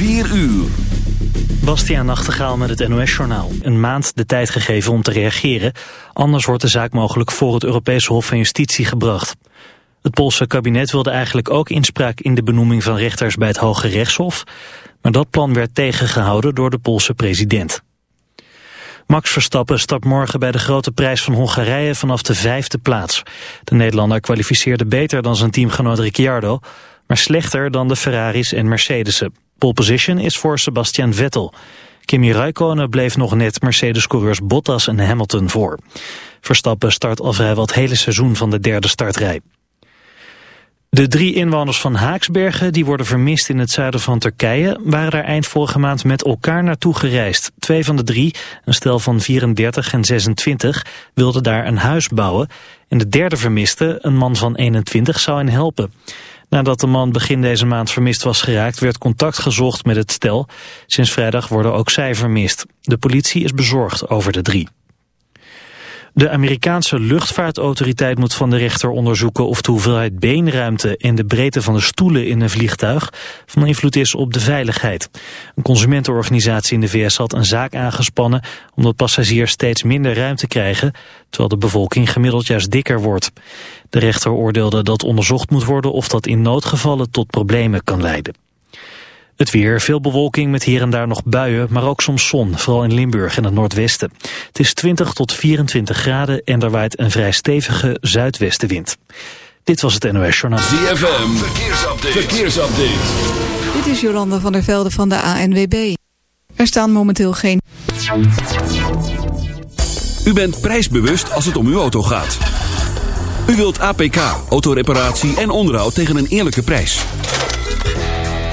4 uur. Bastiaan Nachtegaal met het NOS-journaal. Een maand de tijd gegeven om te reageren. Anders wordt de zaak mogelijk voor het Europese Hof van Justitie gebracht. Het Poolse kabinet wilde eigenlijk ook inspraak in de benoeming van rechters bij het Hoge Rechtshof. Maar dat plan werd tegengehouden door de Poolse president. Max Verstappen stapt morgen bij de grote prijs van Hongarije vanaf de vijfde plaats. De Nederlander kwalificeerde beter dan zijn teamgenoot Ricciardo, maar slechter dan de Ferraris en Mercedesen. Pole position is voor Sebastian Vettel. Kimi Räikkönen bleef nog net Mercedes-coureurs Bottas en Hamilton voor. Verstappen start al vrijwel het hele seizoen van de derde startrij. De drie inwoners van Haaksbergen, die worden vermist in het zuiden van Turkije, waren daar eind vorige maand met elkaar naartoe gereisd. Twee van de drie, een stel van 34 en 26, wilden daar een huis bouwen. En de derde vermiste, een man van 21, zou hen helpen. Nadat de man begin deze maand vermist was geraakt, werd contact gezocht met het stel. Sinds vrijdag worden ook zij vermist. De politie is bezorgd over de drie. De Amerikaanse luchtvaartautoriteit moet van de rechter onderzoeken of de hoeveelheid beenruimte en de breedte van de stoelen in een vliegtuig van invloed is op de veiligheid. Een consumentenorganisatie in de VS had een zaak aangespannen omdat passagiers steeds minder ruimte krijgen, terwijl de bevolking gemiddeld juist dikker wordt. De rechter oordeelde dat onderzocht moet worden of dat in noodgevallen tot problemen kan leiden. Het weer, veel bewolking met hier en daar nog buien, maar ook soms zon, vooral in Limburg en het noordwesten. Het is 20 tot 24 graden en er waait een vrij stevige zuidwestenwind. Dit was het NOS Journaal. ZFM, verkeersupdate. verkeersupdate. Dit is Jolanda van der Velde van de ANWB. Er staan momenteel geen... U bent prijsbewust als het om uw auto gaat. U wilt APK, autoreparatie en onderhoud tegen een eerlijke prijs.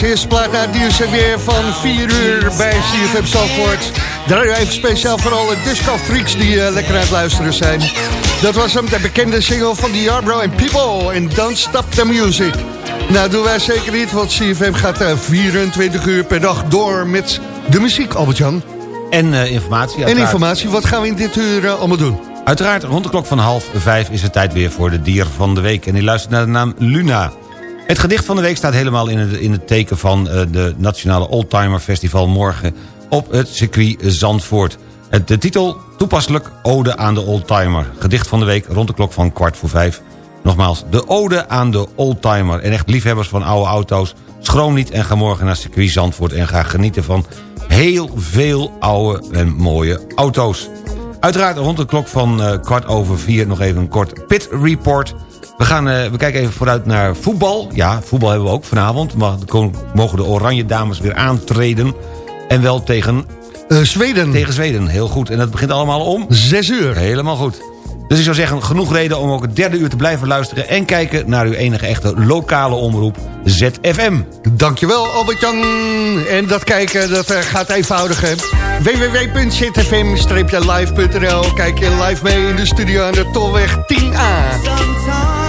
Deze eerste plaat naar nieuws en weer van 4 uur bij CFM Zandvoort. Draai even speciaal voor alle disco freaks die eh, lekker aan het luisteren zijn. Dat was hem, de bekende single van Diablo en People en Don't Stop the Music. Nou, doen wij zeker niet, want CFM gaat eh, 24 uur per dag door met de muziek, Albert-Jan. En eh, informatie. En informatie, wat gaan we in dit uur eh, allemaal doen? Uiteraard, rond de klok van half vijf is het tijd weer voor de dier van de week. En die luistert naar de naam Luna. Het gedicht van de week staat helemaal in het, in het teken van eh, de Nationale Oldtimer Festival morgen op het circuit Zandvoort. De titel toepasselijk Ode aan de Oldtimer. Gedicht van de week rond de klok van kwart voor vijf. Nogmaals, de Ode aan de Oldtimer. En echt liefhebbers van oude auto's, schroom niet en ga morgen naar circuit Zandvoort... en ga genieten van heel veel oude en mooie auto's. Uiteraard rond de klok van eh, kwart over vier nog even een kort pit report. We, gaan, eh, we kijken even vooruit naar voetbal. Ja, voetbal hebben we ook vanavond. Maar mogen de oranje dames weer aantreden. En wel tegen, Eh, Zweden, tegen Zweden. Heel goed. En dat begint allemaal om 6 uur. Helemaal goed. Dus ik zou zeggen, genoeg reden om ook het derde uur te blijven luisteren... en kijken naar uw enige echte lokale omroep ZFM. Dankjewel Albert-Jan. En dat kijken, dat eh, gaat eenvoudig hè. www.zfm-live.nl Kijk je live mee in de studio aan de Tolweg 10A.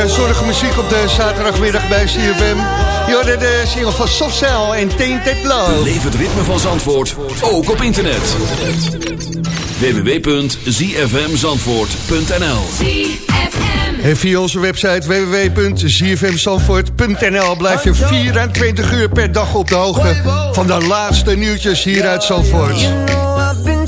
Lekkere zorgige muziek op de zaterdagmiddag bij CFM. Je hoorde de single van Soft Cell en Tainted Love. Beleef het ritme van Zandvoort, ook op internet. www.zfmzandvoort.nl En via onze website www.zfmzandvoort.nl blijf je 24 uur per dag op de hoogte van de laatste nieuwtjes hier uit Zandvoort.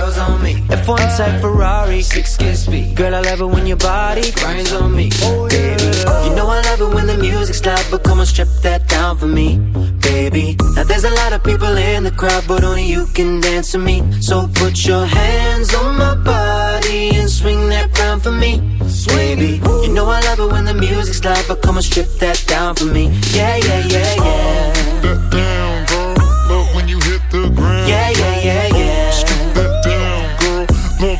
girls on me. F1 type Ferrari, six kiss speed. Girl, I love it when your body grinds on me. oh Baby, you know I love it when the music's loud, but come on, strip that down for me, baby. Now there's a lot of people in the crowd, but only you can dance with me. So put your hands on my body and swing that crown for me, baby. You know I love it when the music's loud, but come on, strip that down for me. Yeah, yeah, yeah, yeah. that down, girl. Love when you hit the ground. Yeah, yeah, yeah,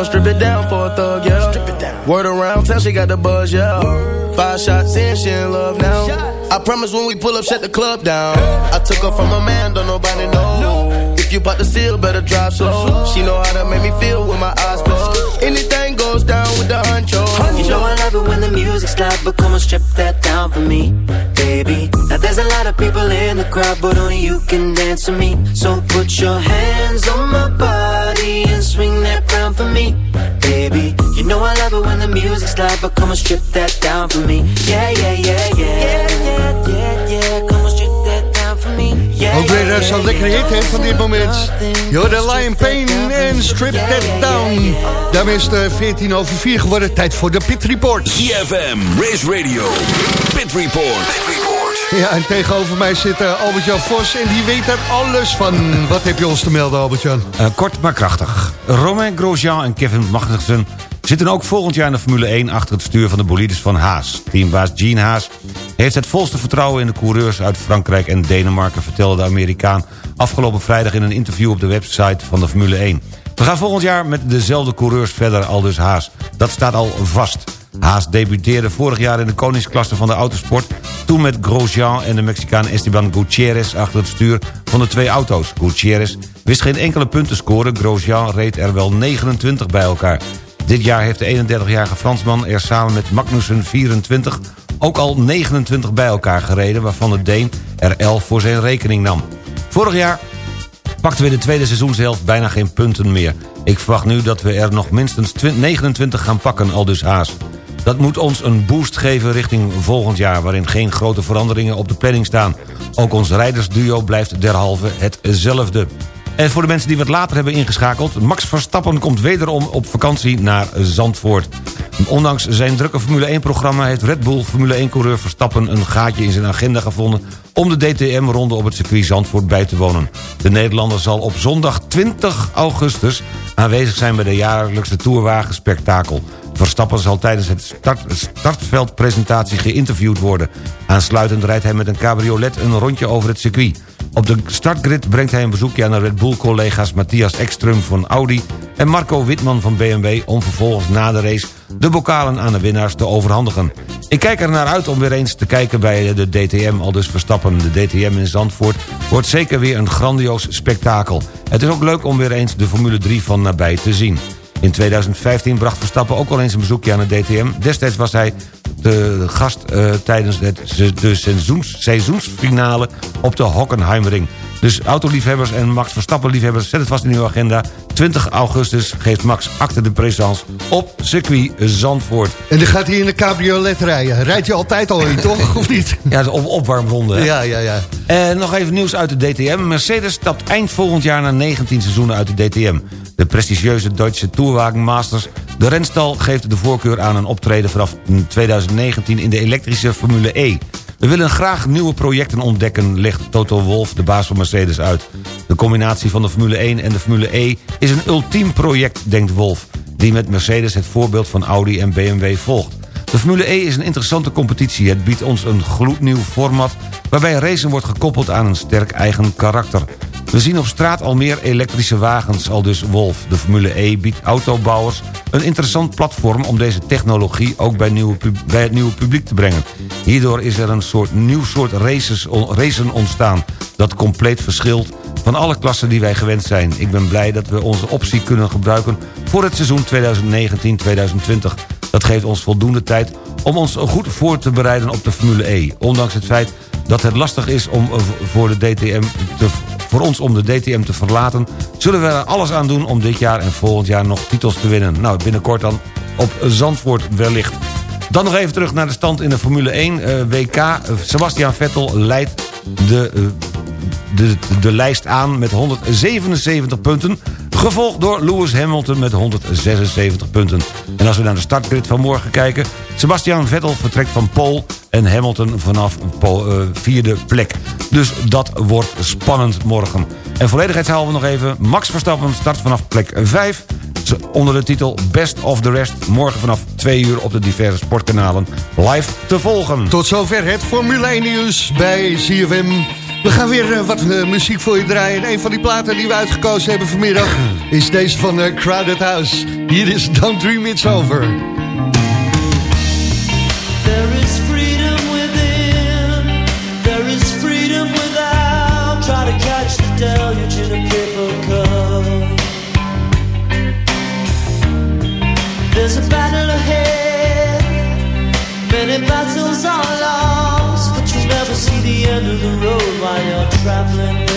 Gon' strip it down for a thug, yeah. Strip it down. Word around town, she got the buzz, yeah. Five shots in, she in love now. I promise when we pull up, shut the club down. I took her from a man, don't nobody know. If you bought the seal, better drive slow. She know how to make me feel with my eyes closed. Anything goes down with the honcho. You know I love it when the music's loud, but come and strip that down for me, baby. Now there's a lot of people in the crowd, but only you can dance to me. So put your hands on my body and swing that round for me, baby. You know I love it when the music's loud, but come and strip that down for me. Yeah, yeah, yeah, yeah. Yeah, yeah, yeah, yeah. Ook weer eh, zo'n lekkere hit hè, van dit moment. Yo, de Lion Pain en Strip That Down. Daarmee is het eh, 14 over 4 geworden. Tijd voor de Pit Report. ZFM, Race Radio, Pit Report. Pit Report. Ja, en tegenover mij zit eh, Albert-Jan Vos en die weet er alles van. Wat heb je ons te melden, Albert-Jan? Eh, kort maar krachtig. Romain Grosjean en Kevin Magnussen zitten ook volgend jaar in de Formule 1... achter het stuur van de bolides van Haas. Teambaas Gene Haas heeft het volste vertrouwen in de coureurs... uit Frankrijk en Denemarken, vertelde de Amerikaan... afgelopen vrijdag in een interview op de website van de Formule 1. We gaan volgend jaar met dezelfde coureurs verder, aldus Haas. Dat staat al vast. Haas debuteerde vorig jaar in de koningsklasse van de autosport... toen met Grosjean en de Mexicaan Esteban Gutierrez... achter het stuur van de twee auto's. Gutierrez wist geen enkele punten scoren. Grosjean reed er wel 29 bij elkaar. Dit jaar heeft de 31-jarige Fransman er samen met Magnussen 24... ook al 29 bij elkaar gereden... waarvan de Deen er 11 voor zijn rekening nam. Vorig jaar pakten we in de tweede seizoenshelft bijna geen punten meer. Ik verwacht nu dat we er nog minstens 20 29 gaan pakken, al dus Haas. Dat moet ons een boost geven richting volgend jaar... waarin geen grote veranderingen op de planning staan. Ook ons rijdersduo blijft derhalve hetzelfde. En voor de mensen die wat later hebben ingeschakeld... Max Verstappen komt wederom op vakantie naar Zandvoort. Ondanks zijn drukke Formule 1-programma... heeft Red Bull Formule 1-coureur Verstappen een gaatje in zijn agenda gevonden... om de DTM-ronde op het circuit Zandvoort bij te wonen. De Nederlander zal op zondag 20 augustus... aanwezig zijn bij de jaarlijkse Tourwagen-spektakel. Verstappen zal tijdens het start, startveldpresentatie geïnterviewd worden. Aansluitend rijdt hij met een cabriolet een rondje over het circuit. Op de startgrid brengt hij een bezoekje aan de Red Bull-collega's Matthias Ekström van Audi... en Marco Witman van BMW om vervolgens na de race de bokalen aan de winnaars te overhandigen. Ik kijk er naar uit om weer eens te kijken bij de DTM, al dus Verstappen. De DTM in Zandvoort wordt zeker weer een grandioos spektakel. Het is ook leuk om weer eens de Formule 3 van nabij te zien. In 2015 bracht Verstappen ook al eens een bezoekje aan de DTM. Destijds was hij de gast eh, tijdens het, de seizoens, seizoensfinale op de Hockenheimring. Dus autoliefhebbers en Max Verstappen-liefhebbers... zet het vast in uw agenda. 20 augustus geeft Max acte de présence op circuit Zandvoort. En dan gaat hij in de cabriolet rijden. Rijdt hij altijd al in, toch? Of niet? Ja, de op opwarmronde. hè? Ja, ja, ja. En nog even nieuws uit de DTM. Mercedes stapt eind volgend jaar na 19 seizoenen uit de DTM. De prestigieuze Duitse Tourwagen Masters. De renstal geeft de voorkeur aan een optreden vanaf 2019 in de elektrische Formule E. We willen graag nieuwe projecten ontdekken, legt Toto Wolff, de baas van Mercedes, uit. De combinatie van de Formule 1 en de Formule E is een ultiem project, denkt Wolff... die met Mercedes het voorbeeld van Audi en BMW volgt. De Formule E is een interessante competitie. Het biedt ons een gloednieuw format... waarbij racen wordt gekoppeld aan een sterk eigen karakter. We zien op straat al meer elektrische wagens, al dus Wolf. De Formule E biedt autobouwers een interessant platform... om deze technologie ook bij, nieuwe, bij het nieuwe publiek te brengen. Hierdoor is er een soort nieuw soort races, racen ontstaan... dat compleet verschilt van alle klassen die wij gewend zijn. Ik ben blij dat we onze optie kunnen gebruiken... voor het seizoen 2019-2020. Dat geeft ons voldoende tijd om ons goed voor te bereiden op de Formule E. Ondanks het feit dat het lastig is om voor, de DTM te, voor ons om de DTM te verlaten... zullen we er alles aan doen om dit jaar en volgend jaar nog titels te winnen. Nou, binnenkort dan op Zandvoort wellicht. Dan nog even terug naar de stand in de Formule 1 eh, WK. Sebastian Vettel leidt de, eh, de, de lijst aan met 177 punten... gevolgd door Lewis Hamilton met 176 punten. En als we naar de startgrid van morgen kijken... Sebastian Vettel vertrekt van Pole en Hamilton vanaf eh, vierde plek. Dus dat wordt spannend morgen. En volledigheidshalve nog even... Max Verstappen start vanaf plek 5 onder de titel Best of the Rest. Morgen vanaf 2 uur op de diverse sportkanalen live te volgen. Tot zover het Formule 1 nieuws bij CFM. We gaan weer eh, wat eh, muziek voor je draaien. En een van die platen die we uitgekozen hebben vanmiddag... is deze van eh, Crowded House. Hier is Don't Dream It's Over. There is freedom within. There is freedom without. Try to catch the deluge in a paper cup. There's a end of the road while you're traveling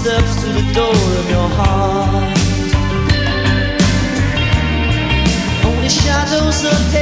steps to the door of your heart. Only shadows of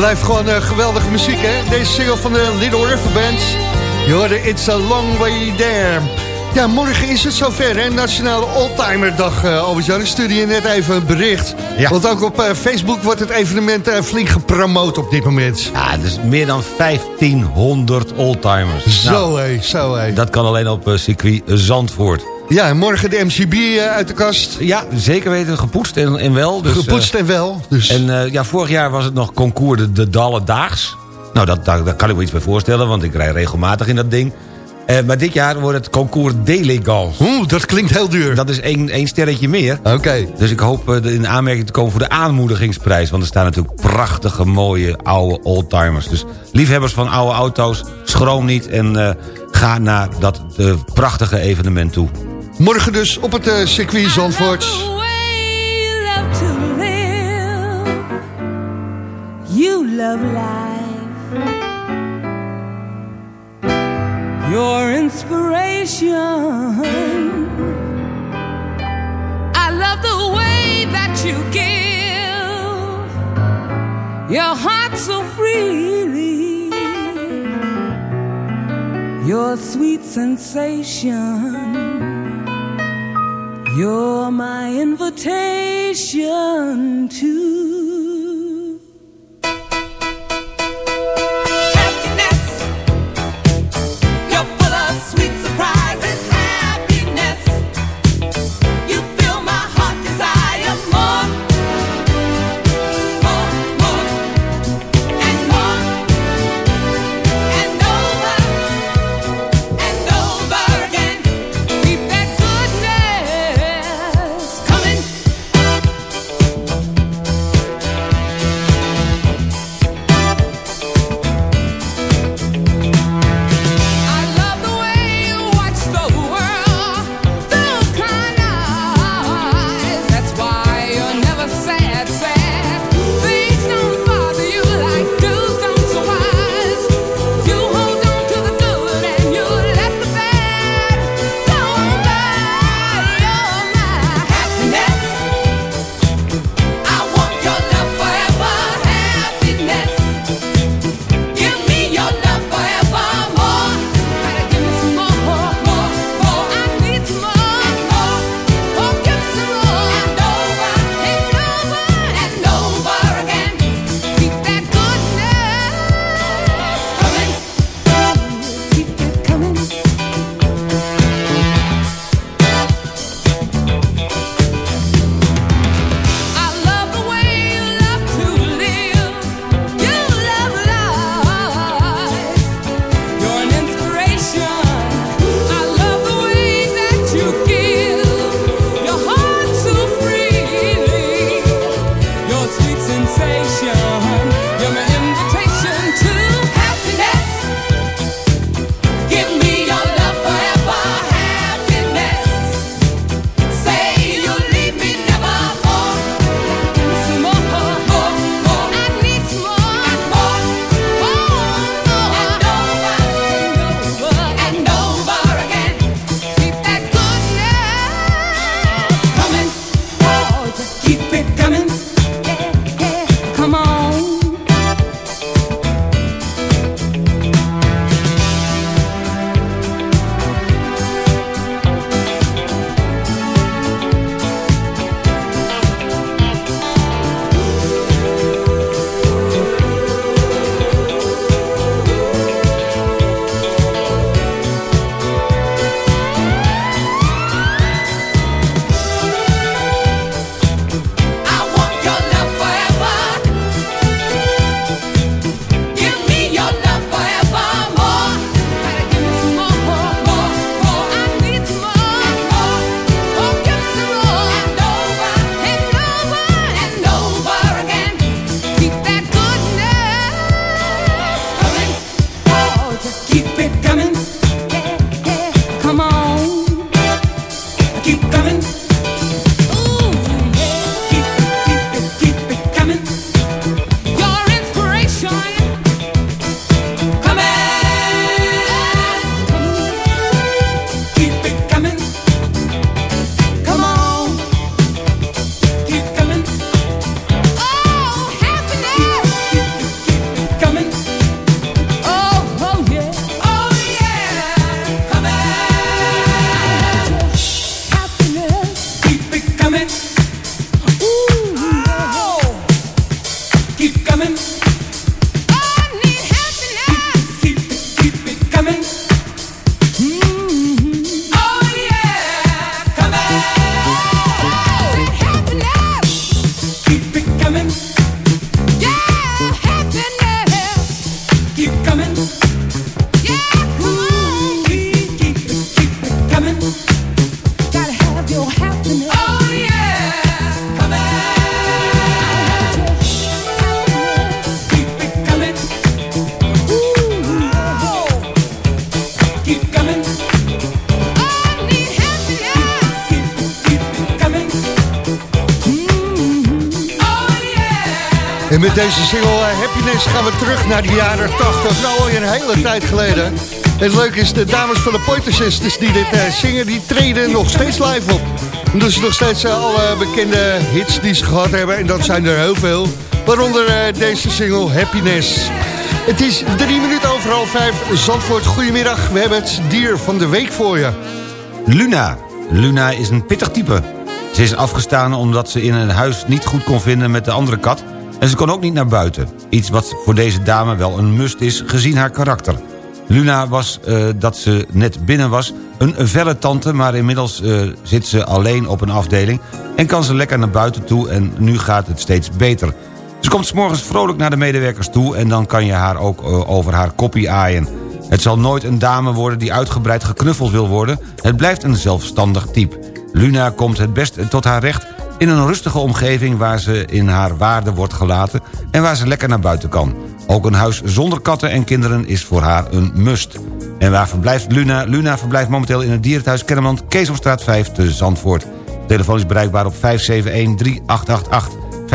blijft gewoon eh, geweldige muziek, hè? Deze single van de Little River Band. Je hoorde It's a Long Way There. Ja, morgen is het zover, hè? Nationale Oldtimer Dag. Uh, Albert-Jan, ik stuurde je net even een bericht. Want ook op eh, Facebook wordt het evenement eh, flink gepromoot op dit moment. Ja, dus meer dan 1500 oldtimers. Zo hé, zo hé. Dat kan alleen op eh, circuit Zandvoort. Ja, en morgen de MCB eh, uit de kast. Ja, zeker weten, gepoetst en, en wel. Dus, Gepoetst eh, en wel. Dus. En eh, ja, vorig jaar was het nog concours de, de Dalle Daags. Nou, dat, daar, daar kan ik me iets bij voorstellen, want ik rij regelmatig in dat ding. Maar dit jaar wordt het concours Délégal. Oeh, dat klinkt heel duur. Dat is één, één sterretje meer. Oké. Dus ik hoop in aanmerking te komen voor de aanmoedigingsprijs. Want er staan natuurlijk prachtige, mooie, oude oldtimers. Dus liefhebbers van oude auto's, schroom niet en ga naar dat prachtige evenement toe. Morgen dus op het eh, circuit Zandvoort. love to live. You love life. Your inspiration. I love the way that you give your heart so freely. Your sweet sensation. You're my invitation to het leuke is, de dames van de Pointer Sisters die dit eh, zingen... die treden nog steeds live op. Dus nog steeds eh, alle bekende hits die ze gehad hebben. En dat zijn er heel veel. Waaronder eh, deze single Happiness. Het is drie minuten over half vijf. Zandvoort, goedemiddag. We hebben het dier van de week voor je. Luna. Luna is een pittig type. Ze is afgestaan omdat ze in een huis niet goed kon vinden met de andere kat... en ze kon ook niet naar buiten. Iets wat voor deze dame wel een must is, gezien haar karakter. Luna was, eh, dat ze net binnen was, een felle tante... maar inmiddels eh, zit ze alleen op een afdeling... en kan ze lekker naar buiten toe en nu gaat het steeds beter. Ze komt 's morgens vrolijk naar de medewerkers toe... en dan kan je haar ook eh, over haar koppie aaien. Het zal nooit een dame worden die uitgebreid geknuffeld wil worden. Het blijft een zelfstandig type. Luna komt het best tot haar recht in een rustige omgeving... waar ze in haar waarde wordt gelaten en waar ze lekker naar buiten kan. Ook een huis zonder katten en kinderen is voor haar een must. En waar verblijft Luna? Luna verblijft momenteel in het dierenthuis Kennemerland... Keesomstraat 5 te Zandvoort. De telefoon is bereikbaar op 571-3888. 571-3888.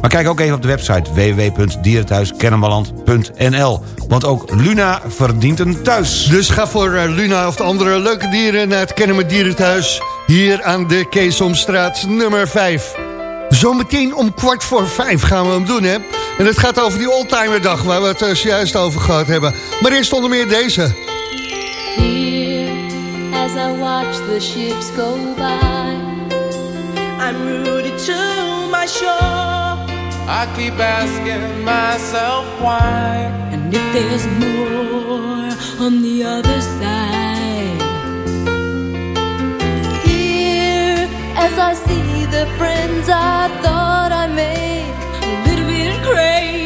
Maar kijk ook even op de website www.dierenthuiskennemerland.nl. Want ook Luna verdient een thuis. Dus ga voor eh, Luna of de andere leuke dieren naar het Kennemer Dierenthuis. Hier aan de Keesomstraat nummer 5. Zometeen om kwart voor vijf gaan we hem doen, hè? En het gaat over die oldtimerdag waar we het eh, zojuist over gehad hebben. Maar eerst onder meer deze. Here, as I watch the ships go by, I'm rooted to my shore. I keep asking myself why. And if there's more on the other side, as I see the friends I thought I made, a little bit crazy,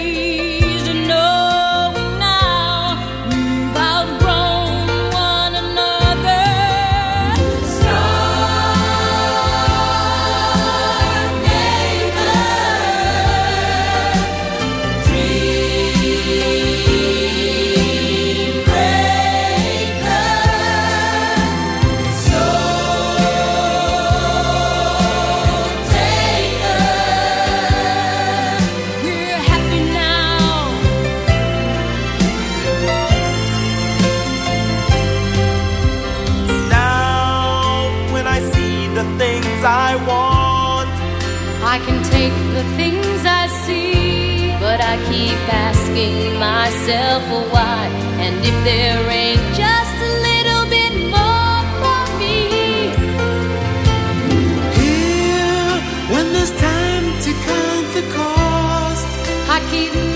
I can take the things I see, but I keep asking myself why. And if there ain't just a little bit more for me, here, when there's time to count the cost, I keep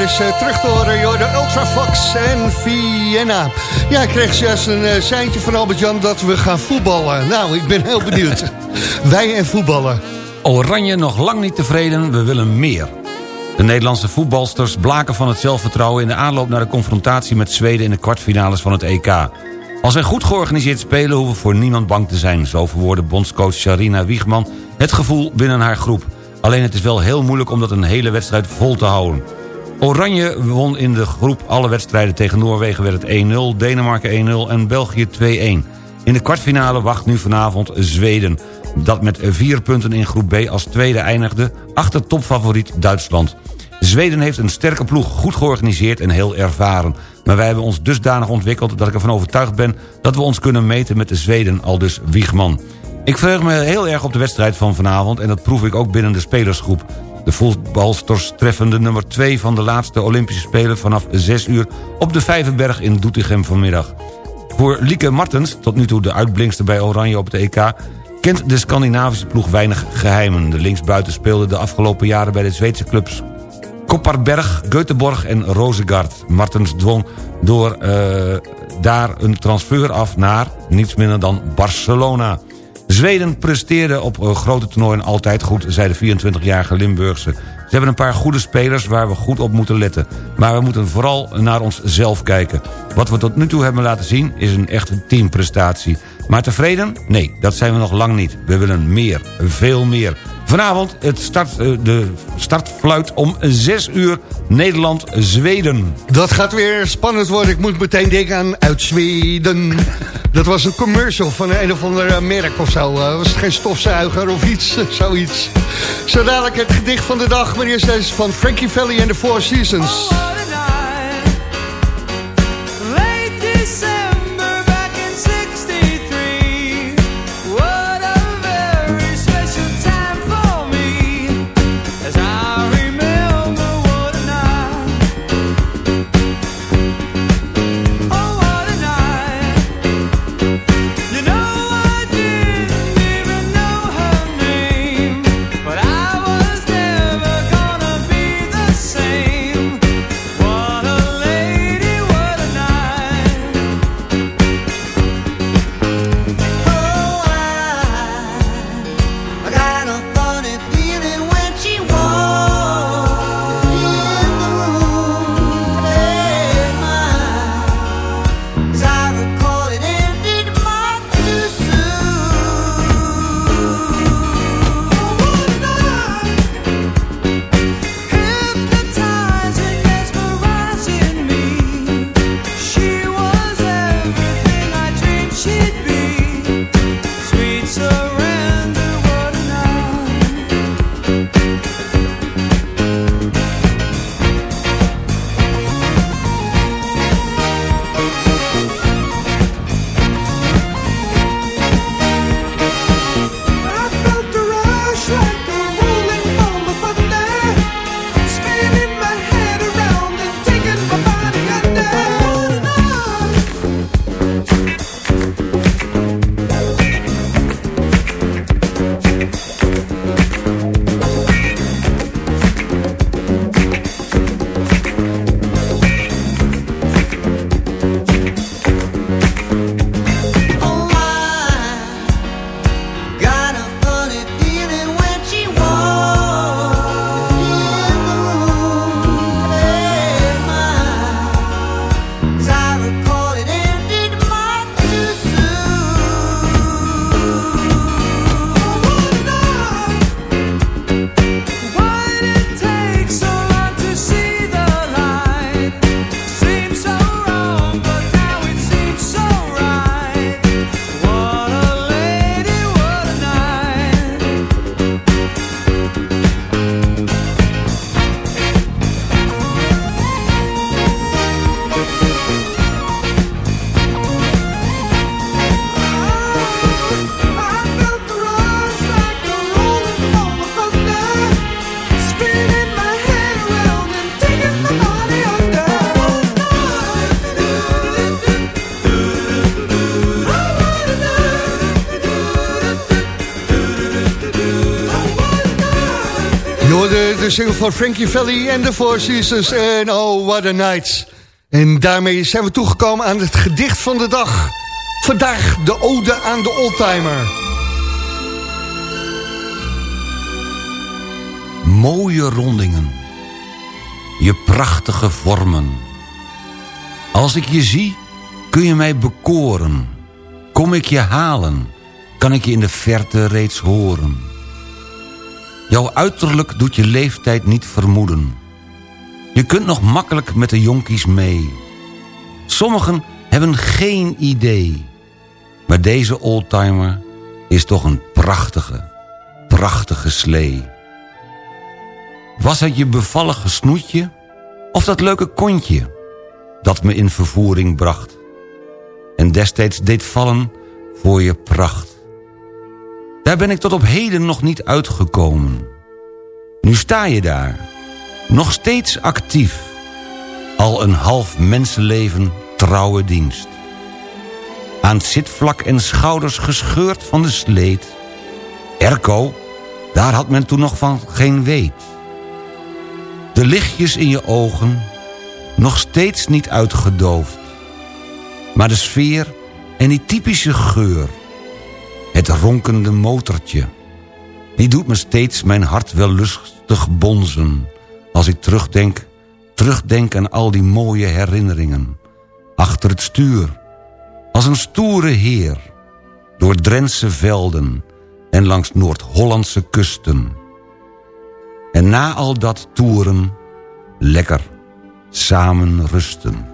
Eh, terug te horen. Joh, de Ultrafox en Vienna. Ja, ik kreeg juist een eh, seintje van Albert-Jan dat we gaan voetballen. Nou, ik ben heel benieuwd. Wij en voetballen. Oranje nog lang niet tevreden, we willen meer. De Nederlandse voetbalsters blaken van het zelfvertrouwen... in de aanloop naar de confrontatie met Zweden in de kwartfinales van het EK. Als wij goed georganiseerd spelen, hoeven we voor niemand bang te zijn. Zo verwoordde bondscoach Sharina Wiegman het gevoel binnen haar groep. Alleen het is wel heel moeilijk om dat een hele wedstrijd vol te houden. Oranje won in de groep alle wedstrijden tegen Noorwegen werd het 1-0... Denemarken 1-0 en België 2-1. In de kwartfinale wacht nu vanavond Zweden... dat met vier punten in groep B als tweede eindigde... achter topfavoriet Duitsland. Zweden heeft een sterke ploeg, goed georganiseerd en heel ervaren. Maar wij hebben ons dusdanig ontwikkeld dat ik ervan overtuigd ben... dat we ons kunnen meten met de Zweden, al dus Wiegman. Ik verheug me heel erg op de wedstrijd van vanavond... en dat proef ik ook binnen de spelersgroep. De voetbalsters treffen de nummer 2 van de laatste Olympische Spelen... vanaf 6 uur op de Vijverberg in Doetinchem vanmiddag. Voor Lieke Martens, tot nu toe de uitblinkster bij Oranje op het EK... kent de Scandinavische ploeg weinig geheimen. De linksbuiten speelde de afgelopen jaren bij de Zweedse clubs... Kopparberg, Göteborg en Rosegard. Martens dwong door eh, daar een transfer af naar niets minder dan Barcelona. Zweden presteerde op eh, grote toernooien altijd goed, zei de 24-jarige Limburgse. Ze hebben een paar goede spelers waar we goed op moeten letten. Maar we moeten vooral naar onszelf kijken. Wat we tot nu toe hebben laten zien is een echte teamprestatie. Maar tevreden? Nee, dat zijn we nog lang niet. We willen meer, veel meer. Vanavond het start, eh, de startfluit om 6 uur Nederland-Zweden. Dat gaat weer spannend worden. Ik moet meteen denken aan uit Zweden. Dat was een commercial van een of ander merk of zo. Eh, was het geen stofzuiger of iets, zoiets. Zo dadelijk het gedicht van de dag. Maar eerst deze van Frankie Valli en de Four Seasons. Single van Frankie Valli en de Four Seasons en Oh What a Night. En daarmee zijn we toegekomen aan het gedicht van de dag. Vandaag de ode aan de oldtimer. Mooie rondingen. Je prachtige vormen. Als ik je zie, kun je mij bekoren. Kom ik je halen, kan ik je in de verte reeds horen. Jouw uiterlijk doet je leeftijd niet vermoeden. Je kunt nog makkelijk met de jonkies mee. Sommigen hebben geen idee. Maar deze oldtimer is toch een prachtige, prachtige slee. Was het je bevallige snoetje of dat leuke kontje... dat me in vervoering bracht... en destijds deed vallen voor je pracht. Daar ben ik tot op heden nog niet uitgekomen. Nu sta je daar, nog steeds actief. Al een half mensenleven trouwe dienst. Aan zitvlak en schouders gescheurd van de sleet. Erco, daar had men toen nog van geen weet. De lichtjes in je ogen, nog steeds niet uitgedoofd. Maar de sfeer en die typische geur... Het ronkende motortje. Die doet me steeds mijn hart wel lustig bonzen. Als ik terugdenk, terugdenk aan al die mooie herinneringen. Achter het stuur, als een stoere heer. Door Drentse velden en langs Noord-Hollandse kusten. En na al dat toeren, lekker, samen rusten.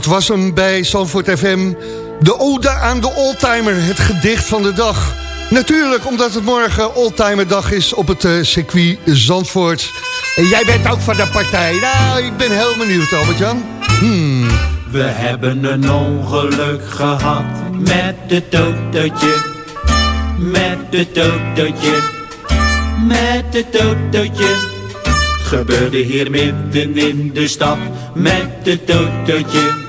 Dat was hem bij Zandvoort FM. De ode aan de oldtimer, het gedicht van de dag. Natuurlijk, omdat het morgen oldtimerdag is op het uh, circuit Zandvoort. En jij bent ook van de partij. Nou, ik ben heel benieuwd, Albert-Jan. Hmm. We hebben een ongeluk gehad met het autootje. Met het autootje. Met het autootje. Gebeurde hier midden in de stad. Met het autootje.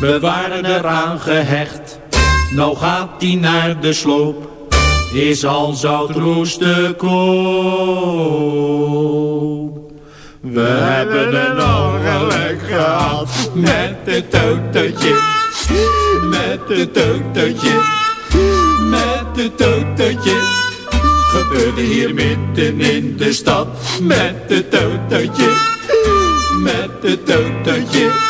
we waren eraan gehecht. Nou gaat die naar de sloop, is al zout roest te koop. We hebben een ongeluk gehad met het autootje, met het autootje, met het autootje. Gebeurde hier midden in de stad met het autootje, met het autootje,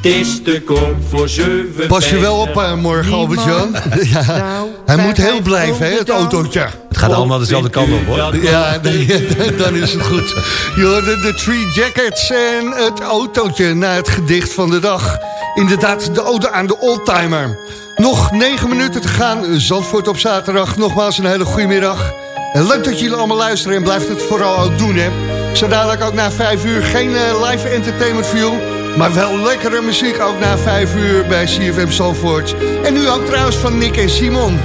Het is te koop voor 7 Pas je wel op eh, morgen, Albert-Jan. ja. Hij moet heel blijven, hè, het autootje. Het gaat allemaal dezelfde kant op, hoor. Ja, dan is het goed. Je hoorde de Three Jackets en het autootje na het gedicht van de dag. Inderdaad, de ode aan de oldtimer. Nog negen minuten te gaan. Zandvoort op zaterdag. Nogmaals een hele goede middag. En leuk dat jullie allemaal luisteren en blijft het vooral ook doen, hè. Zo dadelijk ook na vijf uur geen eh, live entertainment view... maar wel lekkere muziek ook na vijf uur bij CFM Zandvoort. En nu ook trouwens van Nick en Simon.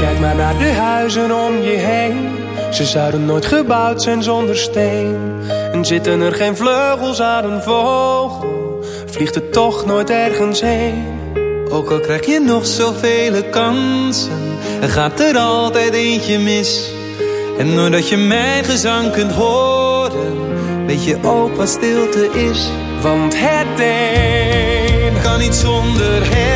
Kijk maar naar de huizen om je heen. Ze zouden nooit gebouwd zijn zonder steen. En zitten er geen vleugels aan een vogel, vliegt het toch nooit ergens heen. Ook al krijg je nog zoveel kansen, er gaat er altijd eentje mis. En doordat je mijn gezang kunt horen, weet je ook wat stilte is. Want het een kan niet zonder het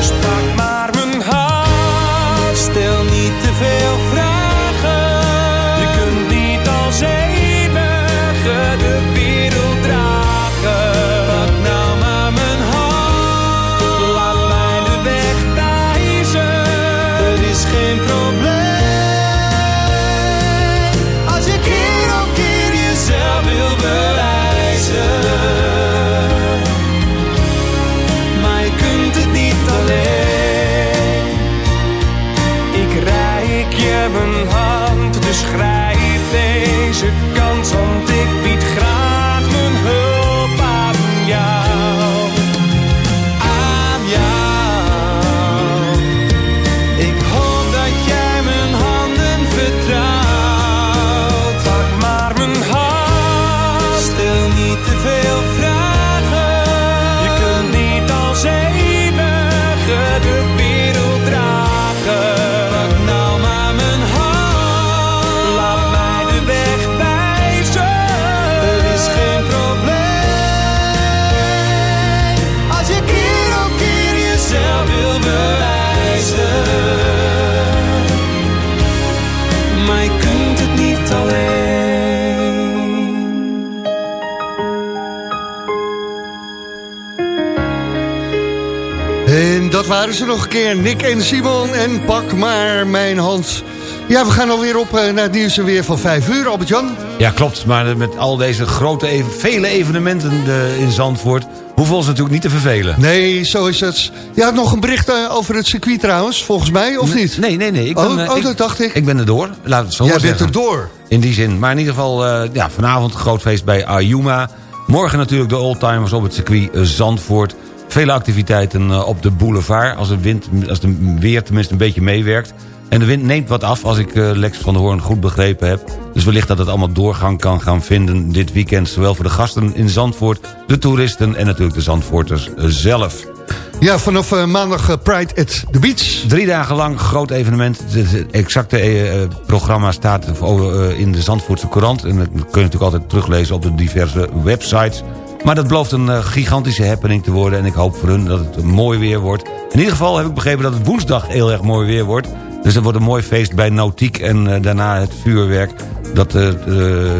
Dus maar mijn hand. Stel niet te veel waren ze nog een keer, Nick en Simon. En pak maar mijn hand. Ja, we gaan alweer op eh, naar het nieuws en weer van vijf uur, Albert-Jan. Ja, klopt. Maar met al deze grote, even, vele evenementen eh, in Zandvoort... hoeven we ons natuurlijk niet te vervelen. Nee, zo is het. Je had nog een bericht eh, over het circuit trouwens, volgens mij, of niet? Nee, nee, nee. Ik Oh, ben, oh, ik- dat dacht ik. Ik ben er door, laat het zo Jij bent er door. In die zin. Maar in ieder geval, eh, ja, vanavond een groot feest bij Ayuma. Morgen natuurlijk de oldtimers op het circuit Zandvoort. Vele activiteiten eh, op de boulevard. Als de, wind, als de weer tenminste een beetje meewerkt. En de wind neemt wat af, als ik eh, Lex van der Hoorn goed begrepen heb. Dus wellicht dat het allemaal doorgang kan gaan vinden dit weekend. Zowel voor de gasten in Zandvoort, de toeristen en natuurlijk de Zandvoorters eh, zelf. Ja, vanaf maandag Pride at the Beach. Drie dagen lang groot evenement. Het exacte programma staat in de Zandvoortse Courant. En dat kun je natuurlijk altijd teruglezen op de diverse websites. Maar dat belooft een eh, gigantische happening te worden. En ik hoop voor hun dat het mooi weer wordt. In ieder geval heb ik begrepen dat het woensdag heel erg mooi weer wordt. Dus er wordt een mooi feest bij Nautiek. En eh, daarna het vuurwerk dat, eh,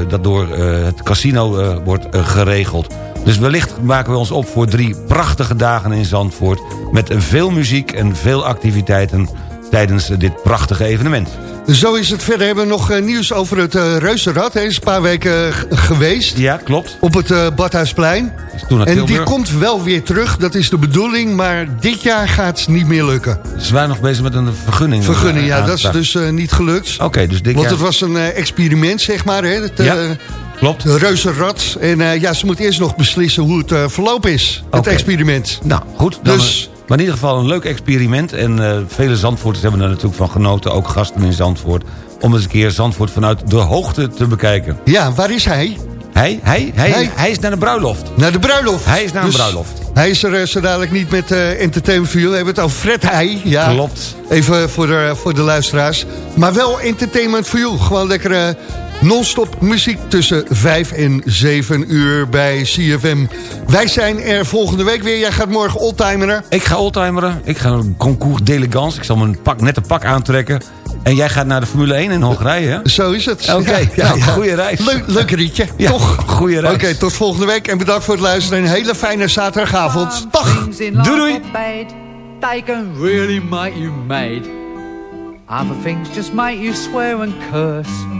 dat door het casino wordt geregeld. Dus wellicht maken we ons op voor drie prachtige dagen in Zandvoort... met veel muziek en veel activiteiten tijdens dit prachtige evenement. Zo is het. Verder hebben we nog eh, nieuws over het eh, Reuzenrad. Hij is een paar weken geweest. Ja, klopt. Op het eh, Badhuisplein. toen naar En die komt wel weer terug. Dat is de bedoeling. Maar dit jaar gaat het niet meer lukken. Ze waren nog bezig met een vergunning. Vergunning, ja. Dat is dus niet gelukt. Oké, dus dit Want jaar... het was een experiment, zeg maar. Hè? Het, Ja, klopt. Reuzenrad. En ja, ze moet eerst nog beslissen hoe het eh, verlopen is. Het experiment. Nou, goed. Dan, Dus- maar in ieder geval een leuk experiment. En eh, vele Zandvoorters hebben er natuurlijk van genoten. Ook gasten in Zandvoort. Om eens een keer Zandvoort vanuit de hoogte te bekijken. Ja, waar is hij? Hij? Hij? Hij, Hij? hij is naar de bruiloft. Naar de bruiloft. Hij is naar een Dus bruiloft. Hij is er eh, zo dadelijk niet met eh Entertainment for You. We hebben het over Fred Heij. Ja. Klopt. Even voor de, voor de luisteraars. Maar wel Entertainment for You. Gewoon lekker eh, non-stop muziek tussen 5 en 7 uur bij CFM. Wij zijn er volgende week weer. Jij gaat morgen oldtimeren. Ik ga oldtimeren. Ik ga een concours d'elegance. Ik zal mijn pak, net een pak aantrekken. En jij gaat naar de Formule 1 in Hongarije, hè? Zo is het. Oké, nou, goeie reis. Leuk, leuk rietje, Ja, toch? goeie reis. Oké, tot volgende week. En bedankt voor het luisteren. En een hele fijne zaterdagavond. Dag. Doei, doei. They can really make you mad. Other things just make you swear and curse.